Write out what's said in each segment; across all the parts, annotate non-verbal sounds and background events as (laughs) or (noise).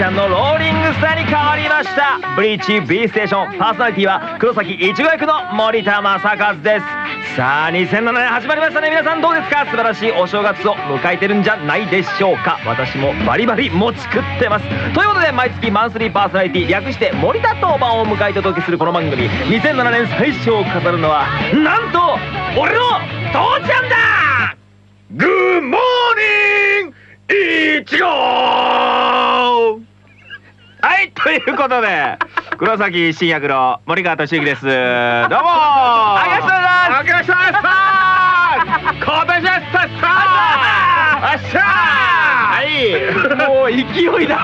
ちゃんのローリングスターに変わりました。ブリーチ B ステーション。パーソナリティは黒崎いちご役の森田正和です。さあ2007年始まりましたね。皆さんどうですか？素晴らしいお正月を迎えてるんじゃないでしょうか。私もバリバリ餅食ってます。ということで毎月マンスリーパーソナリティ略して森田当番を迎えてお届けするこの番組。2007年最初を飾るのはなんと俺の父ちゃんだグッモーニングいちごはいということで黒崎新役の森川俊之です。どうもありがとうございます。ありがとうございます。今年はさっさっしゃはい。もう勢いだ。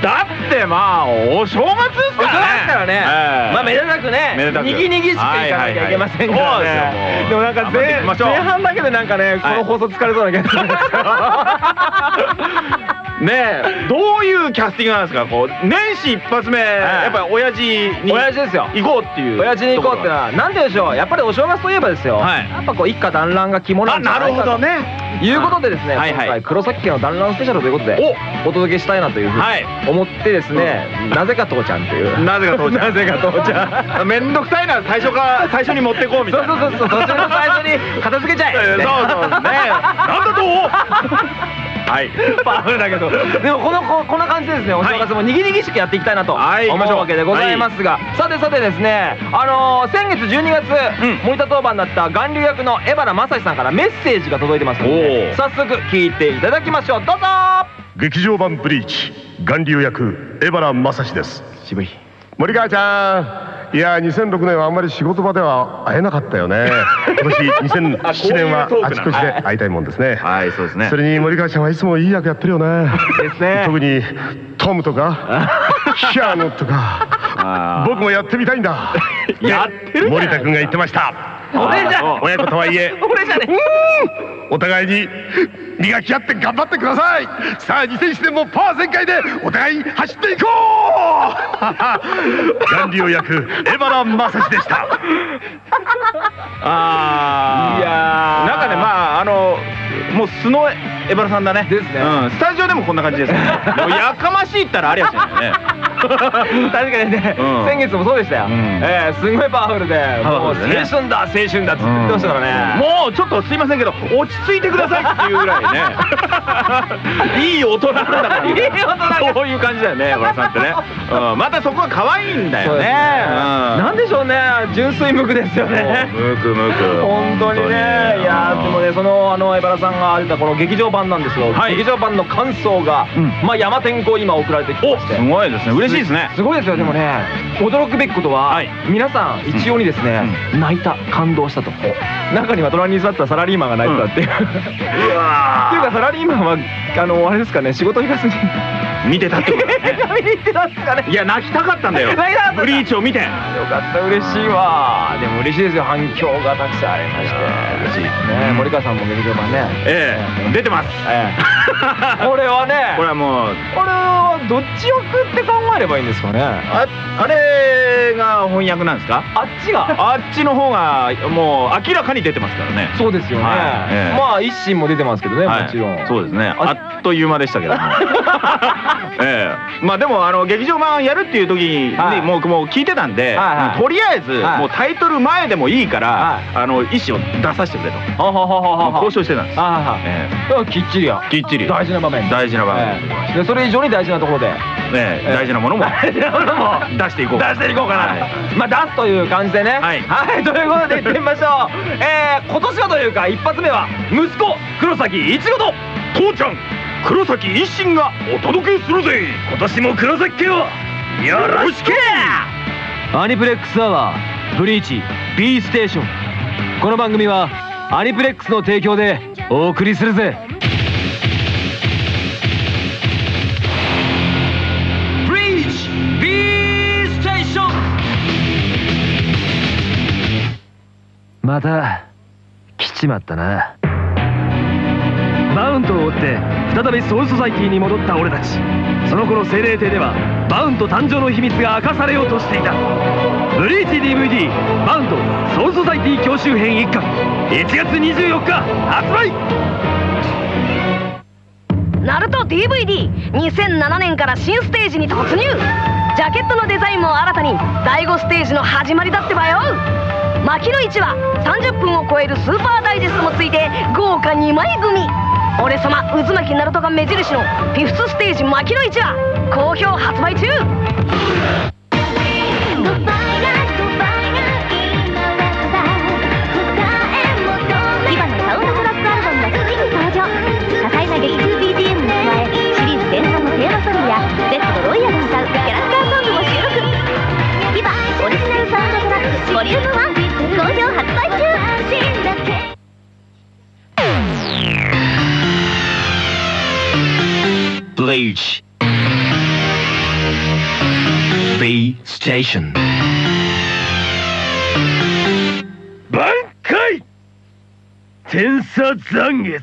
だってまあお正月ですからね。月からね、ええ。まあめでたくね。めでたく。にぎにぎしくいかなきゃいけませんからね。でもなんか前前半だけでなんかねこの放送疲れそうな気がするんですけどねえどういうキャスティングなんですかこう年始一発目やっぱり親父に親父ですよ。行こうっていう親父に行こうってのはなんででしょうやっぱりお正月といえばですよ、はい。やっぱこう一家団らんが肝なあんじゃないかと。なるほどね。いうことでですね、はいはい。今回黒崎家の団らんスペシャルということでお。届けしたいなというふうはい。に思ってですね、なぜか父ちゃんっていう。なぜか父ちゃん。なぜか父ちゃん。(laughs) めんどくさいな最初から最初に持ってこうみたそういな。そうそうそう途中の最初に片付けちゃえ (laughs) そうそうねなんだとはい。パワフルだけど。でもこのここんな感じでですね。お正月もにぎにぎしくやっていきたいなと思はい。うわけでございますが、さてさてですね。あのー先月12月、うん。森田当番だった巌流役の江原正史さんからメッセージが届いてますのおでー。早速聞いていただきましょう。どうぞ。劇場版ブリーチ。巌流役江原正史です。渋い。森川ちゃんいや2006年はあんまり仕事場では会えなかったよね。(laughs) 今年2007年はあちこちで会いたいもんですね。はいそうですね。それに森川ちゃんはいつもいい役やってるよね。ですね。特にトムとか (laughs) キアヌとか僕もやってみたいんだ。(laughs) やってる森田君が言ってました俺じゃ。あ親子とはいえ。(laughs) 俺じゃねお互いに磨き合って頑張ってください。さあ2007年もパワー全開でお互い走っていこう。(laughs) 巌流役江原正史でした。(laughs) あー。いやー。なんかねまああのもう素の江原さんだね。ですね。うん、スタジオでもこんな感じです。ね (laughs) もうやかましいったらありゃしないよね。(laughs) 確かにね、うん。先月もそうでしたよ、ん。えーすごいパワフルで。パワもうフルでね。青春だ青春だっつって言ってましたからね、もうちょっとすいませんけど落ち着いてくださいっていうぐらいね。(laughs) いい大人なんだから。いい大人がそういう感じだよね山田さんってね、うん、またそこは可愛いんだよね。そうですね。なんでしょうね。純粋無垢ですよね。むくむく本当にね。いやーでもねそのあの江原さんが出たこの劇場版なんですけど、はい。劇場版の感想が、うん。まあ山天候今送られてきまして。すごいですね。嬉しいですね。すごいですよ。でもね驚くべきことは、はい。皆さん一様にですね、泣いた感動したと。中には隣に座ったサラリーマンが泣いてたっていう、うわ (laughs) っていうかサラリーマンはあのあれですかね仕事行かずに見てたってことだね。(laughs) 見に行ってたんですかね。いや泣きたかったんだよ。泣きたかったブリーチを見て。よかった嬉しいわ。でも嬉しいですよ。反響がたくさんありまして。嬉しいね。森川さんも劇場版ね。ええ出てます。ええ。(laughs) これはね。これはもう。これはどっち役って考えればいいんですかね。ああれが翻訳なんですか？あっちが。あっちの方がもう明らかに出てますからね。そうですよね、はいええ。まあ一心も出てますけどね、はい。もちろん。そうですね。ああっという間でしたけども (laughs) ええ。まあでもあの劇場版やるっていう時にはい。もうもう聞いてたんで、はいはい。とりあえずはい。もうタイトル前でもいいから、はい。あの意思を出させてくれと、ははははは交渉してたんです、あははえだからきっちりや。えきっちり。大事な場面。大事な場面、ええ。でそれ以上に大事なところで。ねえ大事なものも。大事なものも。出していこう出していこうかな、はい。まあ出すという感じでね。はい。はい、ということで行ってみましょう。(laughs) えー、今年はというか一発目は息子黒崎いちごと父ちゃん黒崎一心がお届けするぜ。今年も黒崎家をよろしく。アニプレックスアワーブリーチ B ステーション。この番組はアニプレックスの提供でお送りするぜ。ブリーチ B ステーション。また来ちまったな。バウントを追って再びソウルソサイティに戻った俺たち。その頃瀞霊廷ではバウント誕生の秘密が明かされようとしていた。 BLEACH DVD バウントソウルソサイティ強襲編一巻1月24日発売! NARUTO DVD2007 年から新ステージに突入。ジャケットのデザインも新たに。第5ステージの始まりだってばよ。牧野市は30分を超えるスーパーダイジェストもついて豪華2枚組。俺様渦巻きナルトが目印のフィフスステージ牧野市は好評発売中。Bleach B Station. 挽回天差残月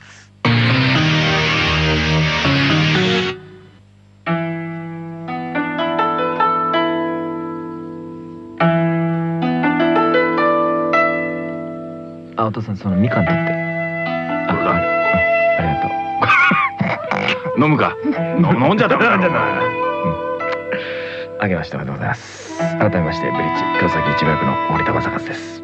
あお父さんそのみかん取って。あ飲むか。飲んじゃダメだろ。あげましておめでとうございます。改めましてブリッジ黒崎一護役の森田正和です。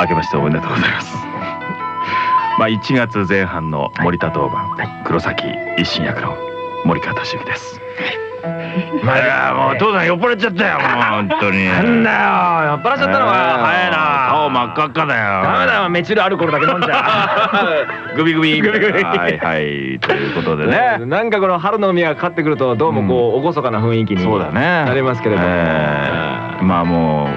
明けましておめでとうございます。(laughs) まあ1月前半の森田当番、黒崎一心役の森川俊之ですまあもう父さん酔っ払っちゃったよもう本当に。なんだよ酔っ払っちゃったのは。早いな。顔真っ赤っかだよ。ダメだよメチルアルコールだけ飲んじゃ (laughs) グビグビ。グビグビ。はいはい。ということでね。なんかこの春の海がかかってくるとどうもこう厳かな雰囲気になりますけれども。えー。まあも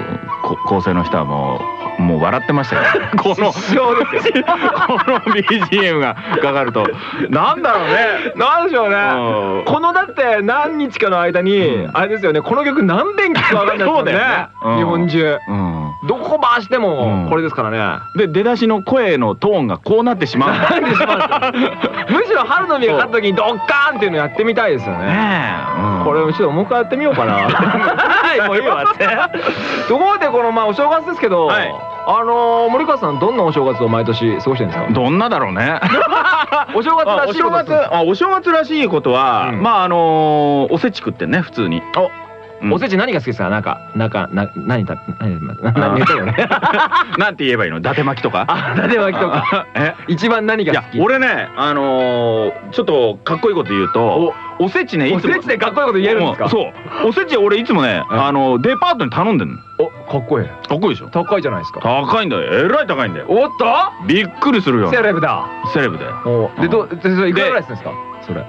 うこ構成の人はもうもう笑ってましたよ。(laughs) このこの BGM がかかると。なんだろうね。なんでしょうね。うん。このだって何日かの間にあれですよね。この曲何遍聴くか分かんないですもんね。日本中。うんどこ回してうん。もこれですからね。で出だしの声のトーンがこうなってしまう。(laughs) むしろ春の海がかかった時にドッカーンっていうのやってみたいですよね。これちょっともう一回やってみようかな。(laughs) はい、もういいわって。ところでこのまあお正月ですけど、はい。あのー森川さんどんなお正月を毎年過ごしてるんですか？どんなだろうね。(laughs) お正月あらしいこと。お正月。らしいことは、うん。まああのーおせち食ってんね普通におせち何が好きですか？なんかなんかな何た何何言ったよね？(laughs) なんて言えばいいの？伊達巻きとか？あ、伊達巻きとか。(laughs) え？一番何が好き？俺ねあのーちょっとかっこいいこと言うとおせちねいつもおせちでかっこいいこと言えるんですか？うそうおせち俺いつもね、うんあのデパートに頼んでんのお、かっこいい。かっこいいでしょ？高いじゃないですか。高いんだよえらい高いんだよおっと？びっくりするよセレブだ。セレブだよおでどでそれいくらぐらいするんですか？それ。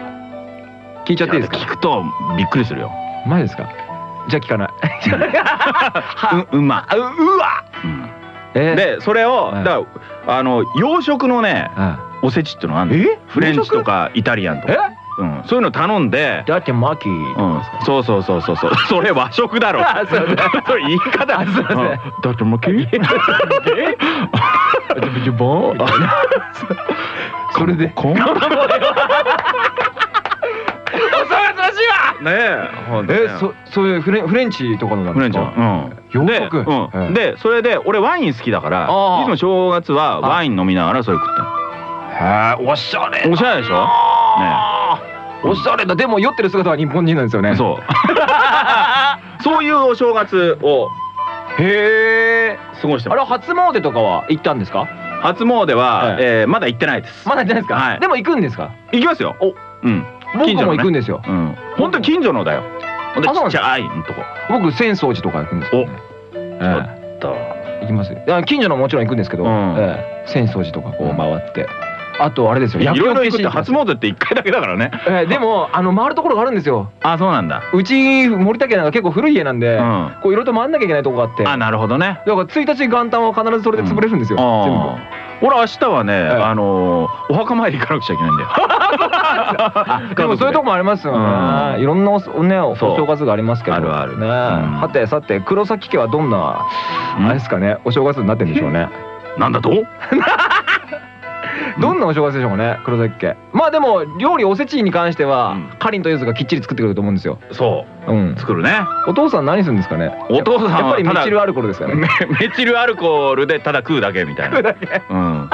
聞いちゃっていいですか？聞くとびっくりするよマジですか？じゃあ聞かない。ううま。あううわ。うん。えでそれをはいだあの洋食のねおせちっていうのがあるのえ？フレンチとかイタリアンとえ？か、うん、そういうの頼んで。だってマキうん、そうそうそうそうそう。(laughs) それ和食だろ。あそうだ。それ言い方。だ。ってもうきジュボンそれでこんお正月らしいわねえほんとねえそそういうフレンフレンチとかのなんフレンチですかうん。で洋食？うん。ええ。でそれで俺ワイン好きだからいあ。あつも正月はワイン飲みながらそれ食ってるへえおしゃれおしゃれでしょ？おしゃれだ。でも酔ってる姿は日本人なんですよね。そう。(laughs) そういうお正月をへえ。過ごしてます。あれ初詣とかは行ったんですか？初詣ははいえーまだ行ってないです。まだ行ってないですか、はい。でも行くんですか？行きますよ。お。うん。僕近所も行くんですよ。うん。本当に近所のだよ。ほんでちっちゃいとこ。僕浅草寺とか行くんですけどねえ。えと。行きます。よいや近所のもちろん行くんですけど、浅草寺とかこう回って、あとあれですよ。いろいろ行くって初詣って一回だけだからね。ええでもあの回るところがあるんですよ。あそうなんだ。うち森田家なんか結構古い家なんで、うん。こういろいろと回んなきゃいけないとこがあって。あなるほどね。だから1日元旦は必ずそれで潰れるんですよ、全ああ俺明日はねえあのお墓参り行かなくちゃいけないんだよ。部 (laughs) でもそういうとこもありますよね、うん。いろんなおねお正月がありますけどあるある。ね、うん。はてさて黒崎家はどんな、うん。あれですかねお正月になってんでしょうね。なんだと？(laughs) どんなお正月でしょうね黒崎家。まあでも料理おせちに関しては、うん。かりんとゆずがきっちり作ってくれると思うんですよ。そう。ん。う作るね。お父さん何するんですかね？お父さんはやっぱりメチルアルコールですかね。(laughs) メメチルアルコールでただ食うだけみたいな。(laughs) だけうん。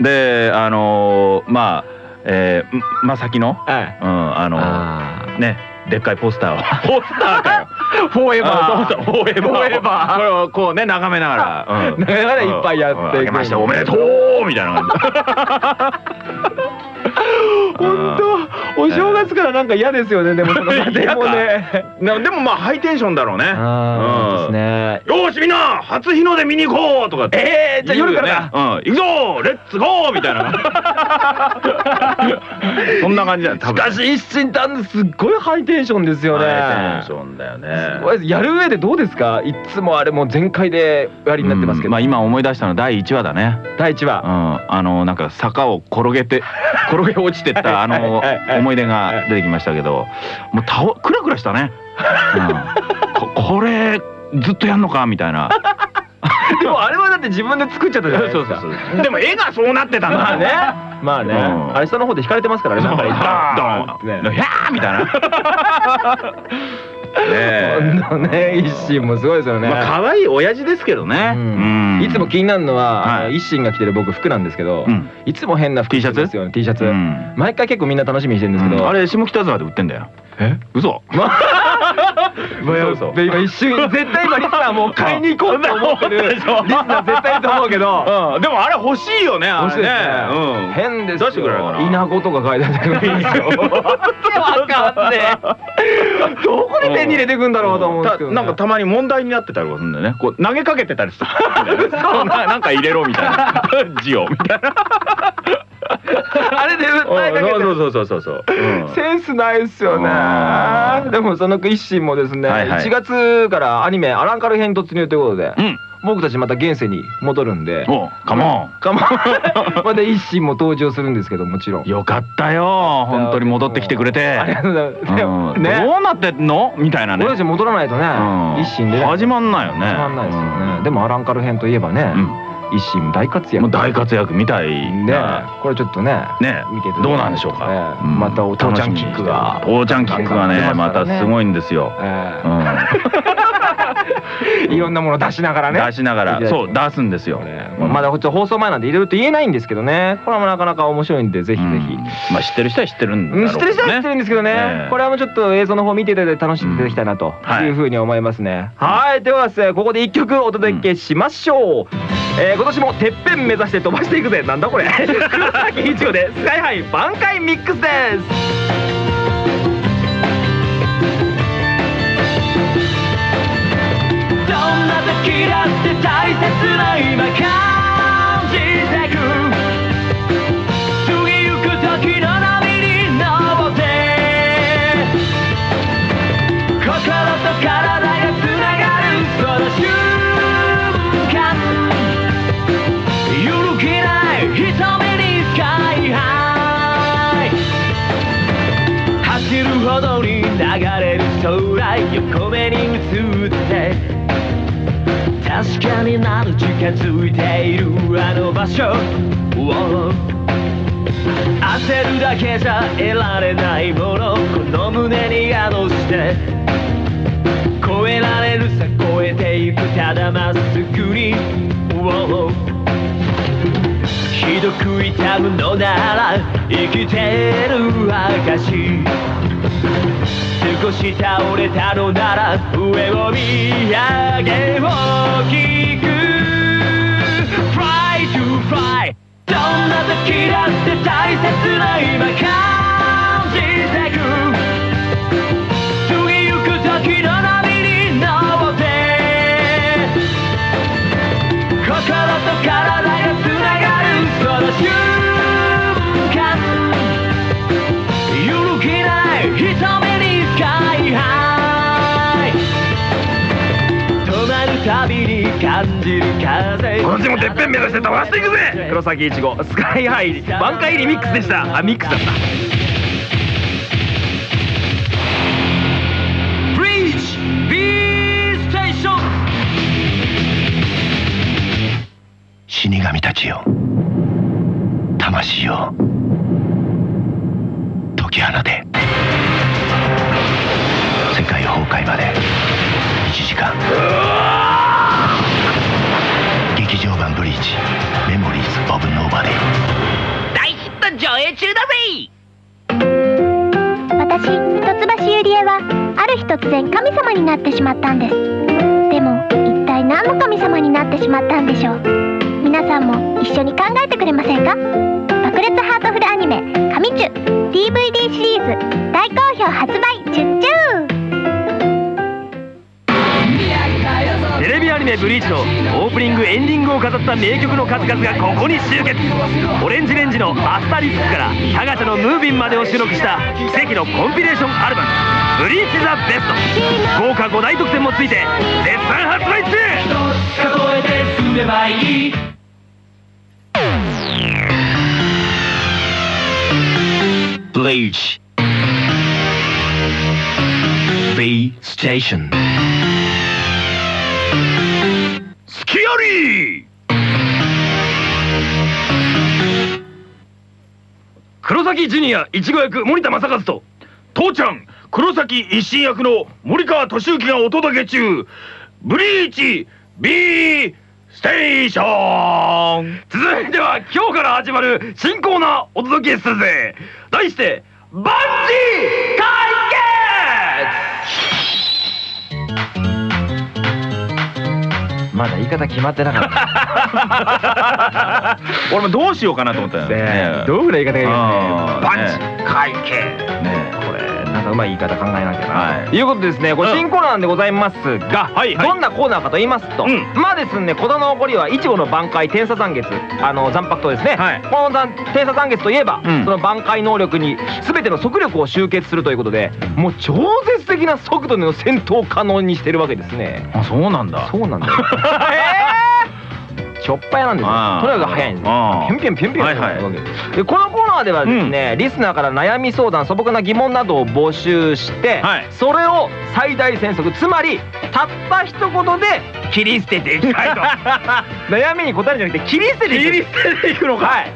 であのーまあえー、まさきの、はいうん、あのあねでっかいポスターを。(laughs) ポスターかよ。(laughs) フォーエバー。フォーエバー。フォーエバー。これをこうね眺めながら、う。ん。眺めながらいっぱいやっていく。うん。あけましておめでとうみたいな感じ。(laughs) 本当。お正月からなんか嫌ですよねでもその家庭もね。なでもまあハイテンションだろうね。ああですね。よーしみんな初日の出見に行こうとかえー、じゃあ夜から。ん。行くぞレッツゴーみたいな。そんな感じだしかし一心たんすっごいハイテンションですよね。ハイテンションだよね。やる上でどうですか？いっつもあれもう全開でおやりになってますけど、うんまあ今思い出したのは第1話だね。第一話、うん、あのなんか坂を転げて (laughs) 転げ落ちてったあの思い出が出てきましたけどもう倒クラクラしたね、うん、(laughs) ここれずっとやんのか？みたいな (laughs) でもあれはだって自分で作っちゃったじゃないですか。でも絵がそうなってたんだ。まあね。まあね、うん。あれ下の方で引かれてますからねなんかドーンドヒャーみたいな。ねえ。ほんとね一心もすごいですよね、まあ可愛い親父ですけどね、うん。いつも気になるのは、一心が着てる僕服なんですけど、うん。いつも変な服 T シャツ着てますよね T シャツ、うん毎回結構みんな楽しみにしてるんですけど、あれ下北沢で売ってんだよ。え？嘘嘘嘘で今一瞬絶対今リスナーもう買いに行こうと思ってる。リスナー絶対と思うけど。(laughs) うん。でもあれ欲しいよねあれね。欲しいですね。うん。変ですよ。出してくれるかな。稲子とか書いてあるいいですよ。(laughs) わかんねえ。どこで手に入れていくんだろうと思うんですけど、ね、たなんかたまに問題になってたりするんだよね。こう投げかけてたりする (laughs) そうななんか入れろみたいな。字をみたいな (laughs) あれで訴えかけてそうそうそうそうそう、うん。センスないっすよね。うん。でもその一心もですね、はいはい。1月からアニメ「アランカル編」突入ということで、うん。僕たちまた現世に戻るんで。おうカモかままた一心も登場するんですけどもちろん。ンよかったよ。本当に戻ってきてくれて。ありがとうございます。ね。どうなってんの？みたいなね。俺たち戻らないとね、うん。一心でね。始まんないよね。始まんないですよね、でもアランカル編といえばね、うん一心大活躍。もう大活躍みたいねなこれちょっとねね見てて。どうなんでしょうか、またお父ちゃんキックが。楽しみにしてる父ちゃんキックがねまたすごいんですよ、(laughs) いろんなもの出しながらね。出しながら。そう出すんですよ、まだ放送前なんでいろいろと言えないんですけどね。これもなかなか面白いんでぜひぜひ、うん。まあ知ってる人は知ってるんだろ知ってる人は知ってるんですけどね、ねこれはもうちょっと映像の方見ていただいて楽しんでいただきたいなとはいいうふうに思いますね、はい。ではですね。ここで一曲お届けしましょう、えー今年もてっぺん目指して飛ばしていくぜ。なんだこれ。(laughs) 黒崎一護でスカイハイ挽回ミックスです。どんな時だって大切な今感れる空横目に映って確かになる近づいているあの場所を焦るだけじゃ得られないものこの胸に宿して越えられるさ越えていくただまっすぐにひどく痛むのなら生きてる証少し倒れたのなら上を見上げ大きく。Fly to fly どんな時だって大切な今感感じる風。今年もてっぺん目指して飛ばしていくぜ黒崎いちごスカイハイ挽回リミックスでした。あミックスだった。ブリーチ B ステーション死神たちよ。魂よ解き放てBLEACH Memories of Nobody 大ヒット上映中だぜ！私一橋ゆりえはある日突然神様になってしまったんです。でも一体何の神様になってしまったんでしょう？皆さんも一緒に考えてくれませんか？爆裂ハートフルアニメ「神チュ」DVD シリーズ大好評発売中メ「ブリーチ」のオープニングエンディングを飾った名曲の数々がここに集結。オレンジレンジの「アスタリスク」から「タガチャのムービン」までを収録した奇跡のコンピレーションアルバム「ブリーチ・ザ・ベスト」豪華5大特典もついて絶賛発売中。数えて進めばいい Bleach. B Station. スキアリー黒崎ジュニアいちご役森田正和と父ちゃん黒崎一心役の森川俊之がお届け中。ブリーチ B ステーション。続いては今日から始まる新コーナーお届けするぜ。題してバンジー解まだ言い方決まってなかった。(laughs) 俺もどうしようかなと思ったよね。どうぐらい言い方がいいかンジー解決ねこうまい言い方考えなきゃな、はい。ということでですね。これ新コーナーなんでございますが、どんなコーナーかと言いますと、うん。まあですね子供の残りはいちごの挽回天差残月あの残白糖ですね、はい。この残天差残月といえば、うん。その挽回能力に全ての速力を集結するということでもう超絶的な速度での戦闘を可能にしてるわけですね。あそうなんだ。そうなんだよ (laughs) ちょっぱやなんですよ。とにかく速いんです。ピュンピュンピュンピュンはいはいでこのコーナーではですね、リスナーから悩み相談素朴な疑問などを募集して、はいそれを最大戦速つまりたった一言で切り捨てていきたいと悩みに答えるんじゃなくて切り捨てていく切り捨てていくのかい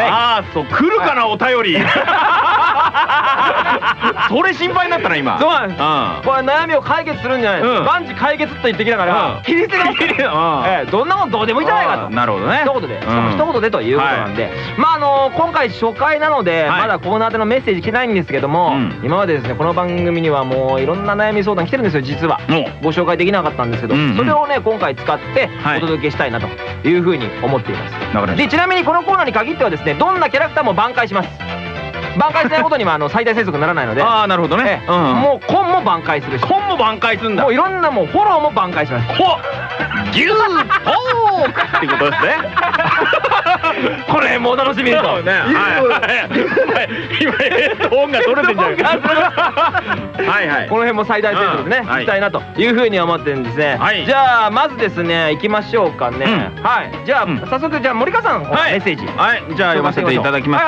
ああそう来るかなお便り。(laughs) それ心配になったな今。そうなんです。うん。これ悩みを解決するんじゃない万事解決と言ってきながら、うん。切り捨てどんなもんどうでもいいじゃないかと。なるほどね。一言で、しかもうん一言でということなんで、まああの今回初回なので、はい。まだコーナーでのメッセージ来てないんですけども、うん。今までですねこの番組にはもういろんな悩み相談来てるんですよ実は。もご紹介できなかったんですけど、それをね今回使ってはい。お届けしたいなというふうに思っています、でちなみにこのコーナーに限ってはですねどんなキャラクターも挽回します。挽回しないことにはあの (laughs) 最大生息にならないので。たああなるほどえね。えもうコンも挽回するし。本も挽回すんだ。もういろんなもうフォローも挽回します。ほ牛ポークってことですね (laughs) これもう楽しみですねはいはい今ヘッドホンが取れてんじゃないかはいはいこの辺も最大戦力でね、うんはいいきたいなというふうに思ってるんですね、はいじゃあまずですね行きましょうかね、うはいじゃあ、うん早速じゃあ森川さん、はいメッセージはい、じゃあ読ませていただきます。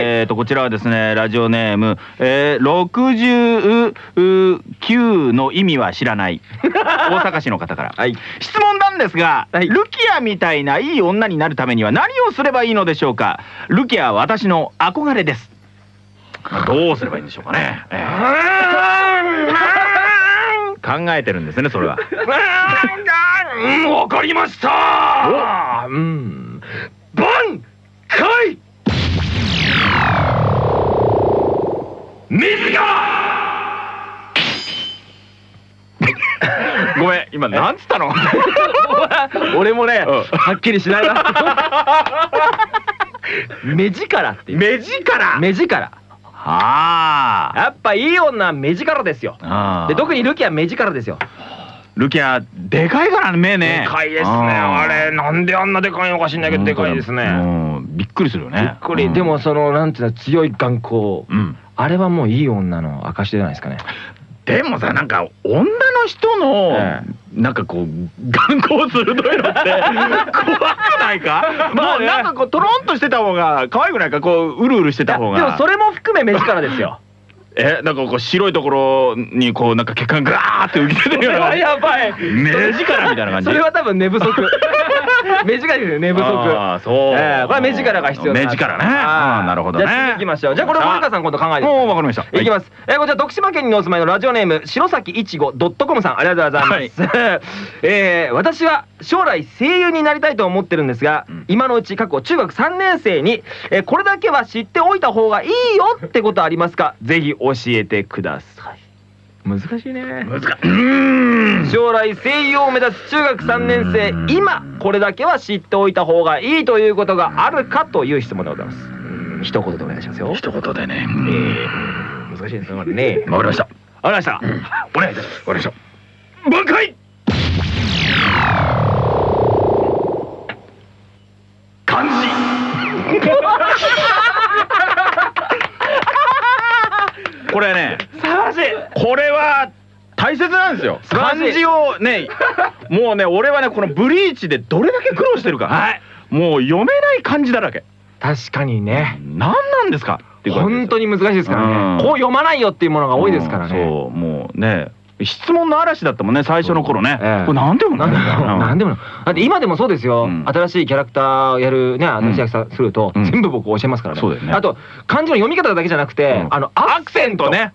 えっ、とこちらはですね、ラジオネーム、えー、69の意味は知らない大阪市の方から。はい質問なんですが、はいルキアみたいないい女になるためには何をすればいいのでしょうか？ルキアは私の憧れです。どうすればいいんでしょうかね。えー考えてるんですね、それは。うんわかりましたうん挽回水が (laughs) ごめん、今なんつったの？(laughs) 俺もね、うん。はっきりしないな。(laughs) 目力っていう。目力？目力。ああ。やっぱいい女は目力ですよ。で特にルキは目力ですよ。ルキアでかいからね目ね。でかいですね。あれなんであんなでかいのか知んないけどでかいですね。うん。びっくりするよね。びっくり。でもそのなんていうの強い眼光。うん。あれはもういい女の証じゃないですかねでもさなんか女の人の、えなんかこう眼光鋭いのって (laughs) 怖くないか？まあね。もうなんかこうトロンとしてた方が可愛くないか？こううるうるしてた方が。でもそれも含め目力ですよ。(laughs) えなんかこう白いところにこうなんか血管がガーって浮き出てるような。(laughs) やばい。目力みたいな感じ？それは多分寝不足 (laughs) 目力ですよ寝不足あーそう、ええこれは目力が必要だ目力ね。あーなるほどね。じゃあ次行きましょう。じゃあこれ森川さん今度考えてもうわかりました。い。きます、えーこちら徳島県にお住まいのラジオネーム白崎いちごドットコムさん。ありがとうございます、(laughs) えー私は将来声優になりたいと思ってるんですが、うん。今のうち過去中学3年生に、えーこれだけは知っておいた方がいいよってことありますか？ぜひ教えてください難しいね。難しい。将来声優を目指す中学3年生今これだけは知っておいた方がいいということがあるかという質問でございます。うん。一言でお願いしますよ。一言でね。難しいですね。わかりました。わかりました。お願いします。わかりました。挽回切なんですよ。漢字をねもうね俺はねこのブリーチでどれだけ苦労してるか、はい。もう読めない漢字だらけ。確かにね。何なんですか？本当に難しいですからうん。ねこう読まないよっていうものが多いですからね。うん。そうもうね質問の嵐だったもんね最初の頃ね、ええ。これなんでもなんでもなん。でもだって今でもそうですよ、うん。新しいキャラクターやるね新しいキャラクターすると、うん。全部僕教えますからね,、そうだよね。あと漢字の読み方だけじゃなくて、うん。あのアクセントね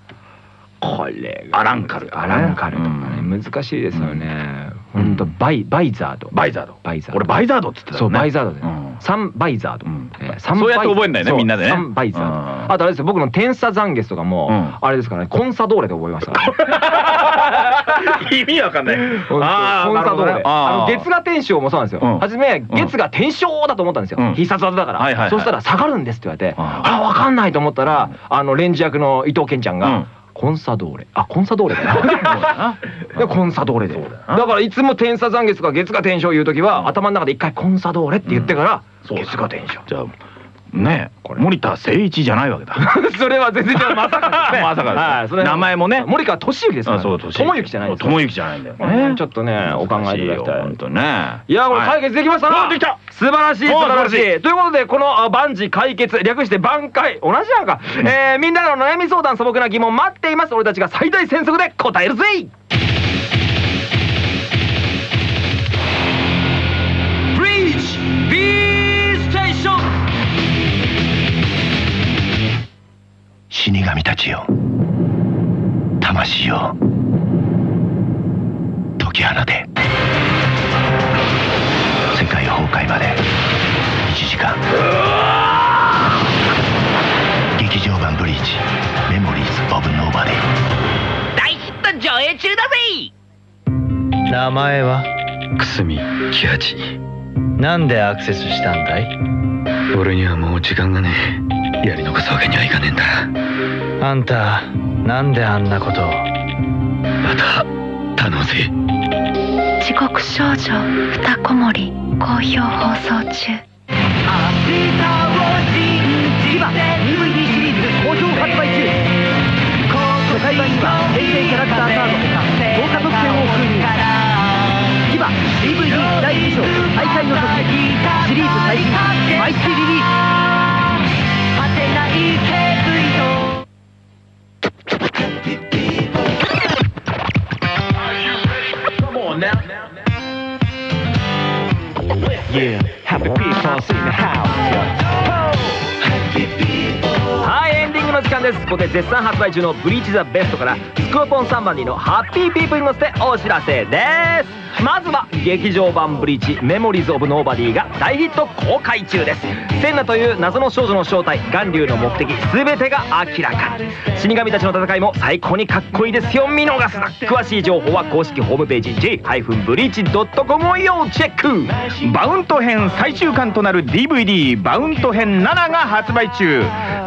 これがアランカルとかアねランカルとかね、難しいですよね、ほん。とバイバイザード。バイザード。バイザード。俺バイザードって言ってたそうバイザードで、うん。サンバイザード、うん。えーサンそうやって覚えんだよねそうみんなでね。サンバイザード、うん。あとあれですよ僕の天差残月とかも、うん。あれですからねコンサドーレで覚えました。からね意味わかんない。本当あーコンサドーレ、あの月が天章もそうなんですよ、うん。初め月が天章だと思ったんですよ、うん。必殺技だから、はいはいはい。そしたら下がるんですって言われて、ああ分かんないと思ったら、あのレンジ役の伊藤健ちゃんが、うんコンサドーレ。あコンサドーレ (laughs) だな。でコンサドーレで。だからいつも天差残月とか月が天章言う時は、頭の中で一回コンサドーレって言ってから、月が天章じゃあねえ森田誠一じゃないわけだ。(laughs) それは全然まさかですね。(laughs) まさかです。名前もね。森川俊之ですからあそう智之じゃないです智之じゃないんだよね。ねちょっとねお考えいただきたい。本当ね。いやこれはい。解決できました。な、おできた。素晴らしい素お晴らしい。ということでこのあ万事解決略して挽回。同じなんか、えーみんなの悩み相談素朴な疑問待っています。俺たちが最大戦速で答えるぜたちよ魂よ解き放て世界崩壊まで1時間劇場版ブリーチメモリーズ・オブ・ノーバディ大ヒット上映中だぜ名前はくすみキハチなんでアクセスしたんだい俺にはもう時間がねえやり残すわけにはいかねえんだあんたなんであんなことを？また頼むぜ地獄少女二子守好評放送中。次は DVD シリーズ好評発売中初回版には平成キャラクター時間で絶賛発売中の「BLEACH THE BEST」からスクワポン3番ディの「ハッピーピープル」に乗せてお知らせです。まずは劇場版「BLEACH Memories of Nobody」が大ヒット公開中です。茜雫という謎の少女の正体巌流の目的全てが明らか死神たちの戦いも最高にかっこいいですよ見逃すな。詳しい情報は公式ホームページ j-bleach.com を要チェック。バウント編最終巻となる DVD バウント編7が発売中。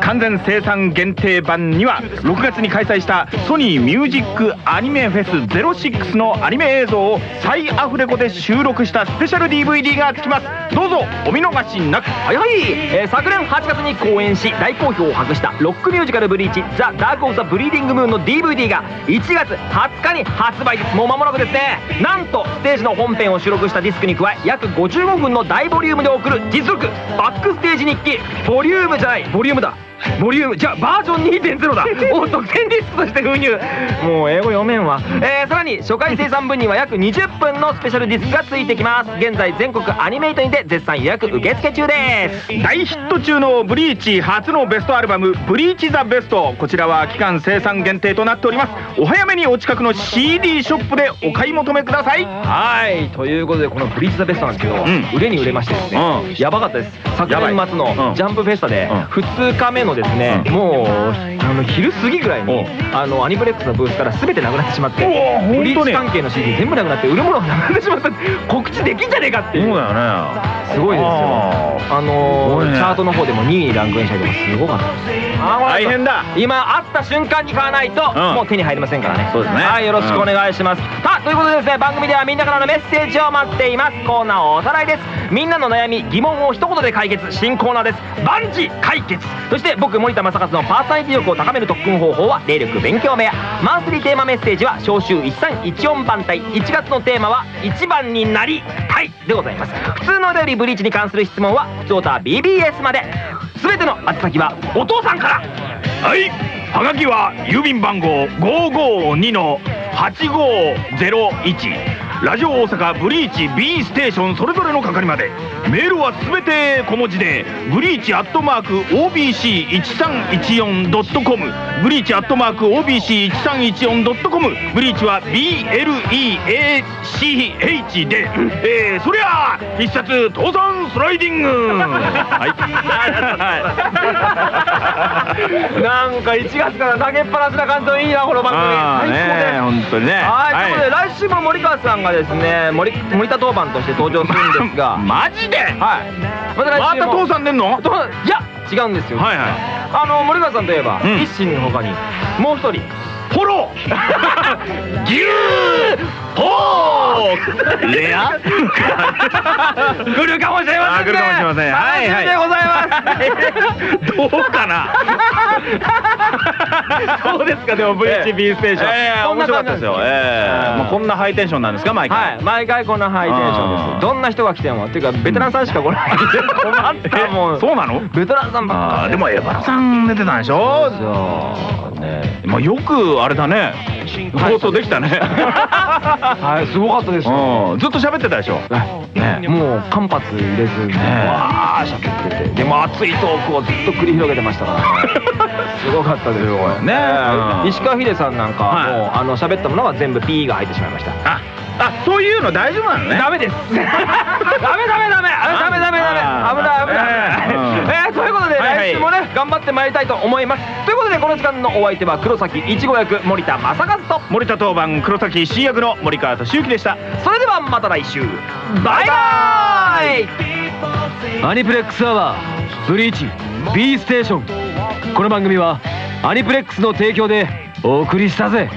完全生産限定版には6月に開催したソニーミュージックアニメフェス06のアニメ映像を再アフレコで収録したスペシャル DVD がつきます。どうぞお見逃しなく。はいはい、えー昨年8月に公演し大好評を博したロックミュージカル「ブリーチザ・ダーク・オブ・ザ・ブリーディング・ムーン」の DVD が1月20日に発売です。もう間もなくですね。なんとステージの本編を収録したディスクに加え約55分の大ボリュームで送る実録。バックステージ日記。ボリュームじゃない。ボリュームだ。ボリュームじゃあバージョン2.0だ。を特典ディスクとして封入。もう英語読めんわ、えーさらに初回生産分には約20分のスペシャルディスクがついてきます。現在全国アニメイトにて絶賛予約受付中です。大ヒット中のブリーチ初のベストアルバム「ブリーチ・ザ・ベスト」こちらは期間生産限定となっております。お早めにお近くの CD ショップでお買い求めください。はい。ということでこの「ブリーチ・ザ・ベスト」なんですけど、ん。売れに売れましてですね、うん。やばかったです。昨年末のうん。ジャンプフェスタでうん。2日目のですね、もうあの昼過ぎぐらいにあのアニプレックスのブースから全てなくなってしまってブリーチ関係の CD 全部なくなって売るものがなくなってしまった。(laughs) 告知できんじゃねえかっていう。そうだよね。すごいですよ。あのチャートの方でも2位にランクインしたりとかすごかった。です大変だ。今会った瞬間に買わないと、うん。もう手に入りませんからね。そうですね。はいよろしくお願いします、さあということでですね番組ではみんなからのメッセージを待っています。コーナーをおさらいです。みんなの悩み疑問を一言で解決。新コーナーです。万事解決。そして僕森田正和のパーソナリティ力を高める特訓方法は霊力勉強部屋。マンスリーテーマメッセージは召集1314番隊。1月のテーマは1番になりたい。でございます。普通のお便りブリーチに関する質問は普通歌 BBS まで。全ての宛先はお父さんから。はい。はがきは郵便番号552の8501ラジオ大阪ブリーチ B ステーションそれぞれの係まで。メールはすべて小文字でブリーチアットマーク OBC1314.com ブリーチアットマーク OBC1314.com ブリーチは BLEACH で、えー、そりゃあ必殺倒産スライディング。はい。(laughs) なんか1月から投げっぱなしな感じのいいなこの番組。最高でね本当にね。はい、ということで来週も森川さんがですね森森田当番として登場するんですが。(laughs) マジで？はい。また父さん出んの？といや違うんですよ。はいはい。あの森川さんといえば、うん。一心の他にもう一人。フォロ！(laughs) ーギューホーレア？来るかもしれませんね。あ来るかもしれません。はいはい。楽しみでございます (laughs) どうかな？(laughs) そうですか？でも VHB ステーション、ええ面白かったですよ。えこんなハイテンションなんですか？毎回。はい、毎回こんなハイテンションです。どんな人が来ても。っていうかベテランさんしか来ない。んで困ったもんそうなのベテランさんばっかでもエバラさん出てたんでしょ？そうね。まあよくあれだね。放送できたね。(laughs) はいすごかったですよ。うん。ずっと喋ってたでしょ？ね。もう間髪入れずに。ね。わー喋ってて。でも熱いトークをずっと繰り広げてましたから。ね (laughs) すごかったですよね。うん。石川秀さんなんかはい。もうあの喋ったものは全部 P が入ってしまいました。ああそういうの大丈夫なのね？ダメです。(laughs) ダメダメダメあダメダメダメ。あー。危ない危ないうんえーということ来週もね頑張ってまいりたいと思います。ということでこの時間のお相手は黒崎いちご役森田正和と。森田当番黒崎新役の森川俊之でした。それではまた来週。バイバイ。アニプレックスアワーブリーチ B ステーション。この番組はアニプレックスの提供でお送りしたぜ